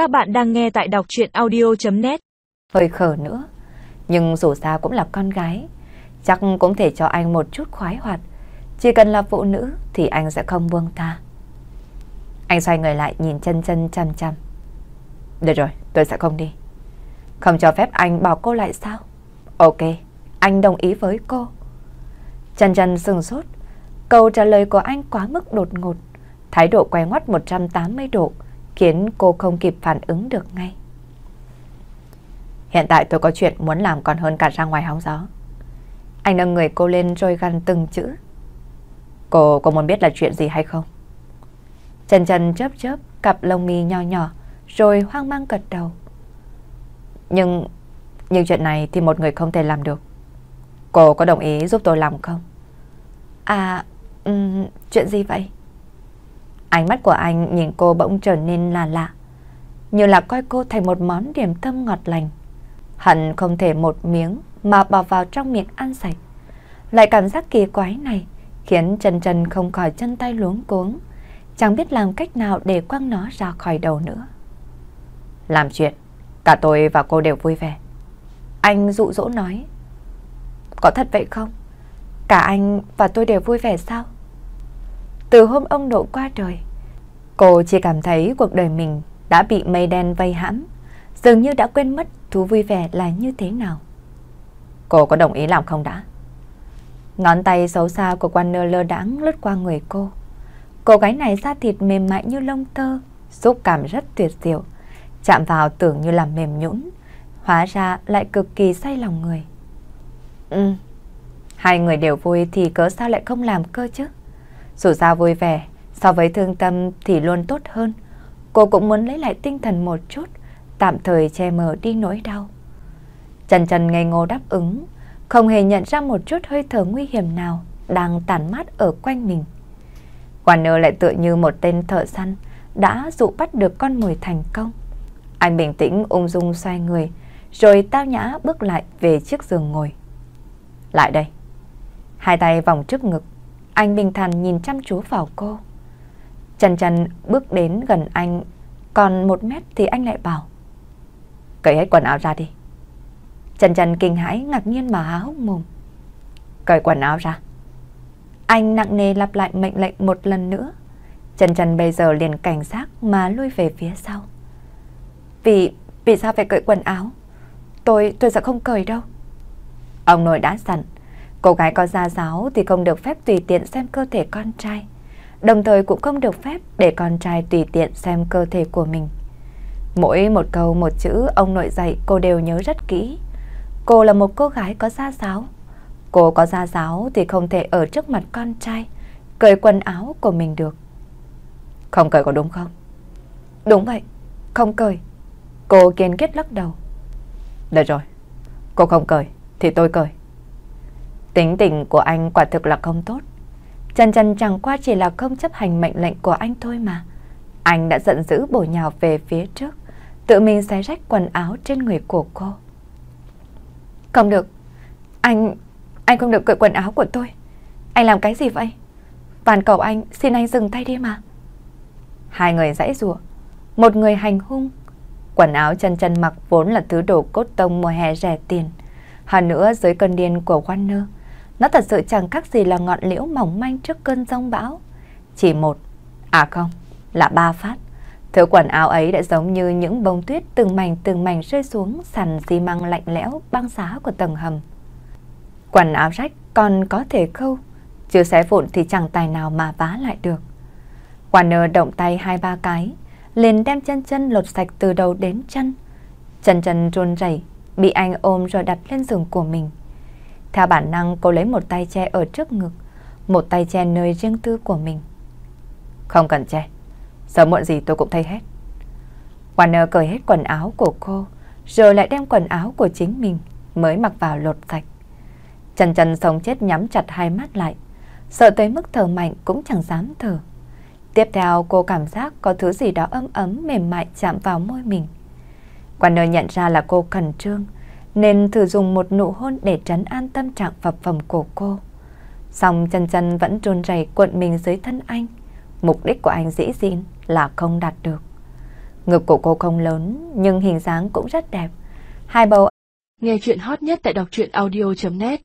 Các bạn đang nghe tại đọc chuyện audio.net Hơi khờ nữa, nhưng dù sao cũng là con gái, chắc cũng thể cho anh một chút khoái hoạt. Chỉ cần là phụ nữ thì anh sẽ không buông tha. Anh xoay người lại nhìn chân chân chăm chăm. Được rồi, tôi sẽ không đi. Không cho phép anh bảo cô lại sao? Ok, anh đồng ý với cô. Chân chân sừng sốt. Câu trả lời của anh quá mức đột ngột. Thái độ quay ngoắt 180 độ khiến cô không kịp phản ứng được ngay. Hiện tại tôi có chuyện muốn làm còn hơn cả ra ngoài hóng gió. Anh nâng người cô lên rồi gằn từng chữ. Cô có muốn biết là chuyện gì hay không? Trần Trần chớp chớp cặp lông mi nho nhỏ rồi hoang mang gật đầu. Nhưng nhưng chuyện này thì một người không thể làm được. Cô có đồng ý giúp tôi làm không? À, um, chuyện gì vậy? Ánh mắt của anh nhìn cô bỗng trở nên là lạ. Như là coi cô thành một món điểm tâm ngọt lành. Hận không thể một miếng mà bỏ vào trong miệng ăn sạch. Lại cảm giác kỳ quái này khiến Trần Trần không khỏi chân tay luống cuống. Chẳng biết làm cách nào để quăng nó ra khỏi đầu nữa. Làm chuyện, cả tôi và cô đều vui vẻ. Anh dụ dỗ nói. Có thật vậy không? Cả anh và tôi đều vui vẻ sao? Từ hôm ông nội qua trời, cô chỉ cảm thấy cuộc đời mình đã bị mây đen vây hãm, dường như đã quên mất thú vui vẻ là như thế nào. Cô có đồng ý làm không đã? Ngón tay xấu xa của quan nơ lơ đãng lướt qua người cô. Cô gái này da thịt mềm mại như lông tơ, xúc cảm rất tuyệt diệu. Chạm vào tưởng như là mềm nhũn, hóa ra lại cực kỳ say lòng người. Ừ, hai người đều vui thì cớ sao lại không làm cơ chứ? Dù sao vui vẻ, so với thương tâm thì luôn tốt hơn. Cô cũng muốn lấy lại tinh thần một chút, tạm thời che mờ đi nỗi đau. Trần Trần ngây ngô đáp ứng, không hề nhận ra một chút hơi thở nguy hiểm nào đang tàn mát ở quanh mình. Warner lại tựa như một tên thợ săn đã dụ bắt được con mồi thành công. Anh bình tĩnh ung dung xoay người, rồi tao nhã bước lại về chiếc giường ngồi. Lại đây. Hai tay vòng trước ngực, anh bình thản nhìn chăm chú vào cô. Trần Trần bước đến gần anh, còn một mét thì anh lại bảo. Cởi hết quần áo ra đi. Trần Trần kinh hãi ngạc nhiên mà há hốc mồm. Cởi quần áo ra. Anh nặng nề lặp lại mệnh lệnh một lần nữa. Trần Trần bây giờ liền cảnh giác mà lui về phía sau. Vì, vì sao phải cởi quần áo? Tôi, tôi sẽ không cởi đâu. Ông nội đã sẵn cô gái có gia giáo thì không được phép tùy tiện xem cơ thể con trai. Đồng thời cũng không được phép để con trai tùy tiện xem cơ thể của mình. Mỗi một câu một chữ ông nội dạy cô đều nhớ rất kỹ. Cô là một cô gái có gia giáo. Cô có gia giáo thì không thể ở trước mặt con trai cởi quần áo của mình được. Không cởi có đúng không? Đúng vậy, không cởi. Cô kiên quyết lắc đầu. Được rồi, cô không cởi thì tôi cởi. Tính tình của anh quả thực là không tốt. Trần Trần chẳng qua chỉ là không chấp hành mệnh lệnh của anh thôi mà. Anh đã giận dữ bổ nhào về phía trước, tự mình xé rách quần áo trên người của cô. Không được, anh, anh không được cởi quần áo của tôi. Anh làm cái gì vậy? Toàn cầu anh, xin anh dừng tay đi mà. Hai người dãy rủa một người hành hung. Quần áo chân chân mặc vốn là thứ đồ cốt tông mùa hè rẻ tiền. Hơn nữa dưới cơn điên của Warner, nó thật sự chẳng khác gì là ngọn liễu mỏng manh trước cơn giông bão. Chỉ một, à không, là ba phát. Thứ quần áo ấy đã giống như những bông tuyết từng mảnh từng mảnh rơi xuống sàn xi măng lạnh lẽo băng giá của tầng hầm. Quần áo rách còn có thể khâu, chưa xé vụn thì chẳng tài nào mà vá lại được. Warner động tay hai ba cái, liền đem chân chân lột sạch từ đầu đến chân. Chân chân run rẩy, bị anh ôm rồi đặt lên giường của mình. Theo bản năng cô lấy một tay che ở trước ngực, một tay che nơi riêng tư của mình. Không cần che, sớm muộn gì tôi cũng thấy hết. Warner cởi hết quần áo của cô, rồi lại đem quần áo của chính mình mới mặc vào lột sạch. Trần Trần sống chết nhắm chặt hai mắt lại, sợ tới mức thở mạnh cũng chẳng dám thở. Tiếp theo cô cảm giác có thứ gì đó ấm ấm mềm mại chạm vào môi mình. Warner nhận ra là cô khẩn trương, nên thử dùng một nụ hôn để trấn an tâm trạng phập phồng của cô. song chân chân vẫn trôn rầy cuộn mình dưới thân anh. Mục đích của anh dĩ dịn là không đạt được. Ngực của cô không lớn, nhưng hình dáng cũng rất đẹp. Hai bầu Nghe chuyện hot nhất tại đọc truyện audio.net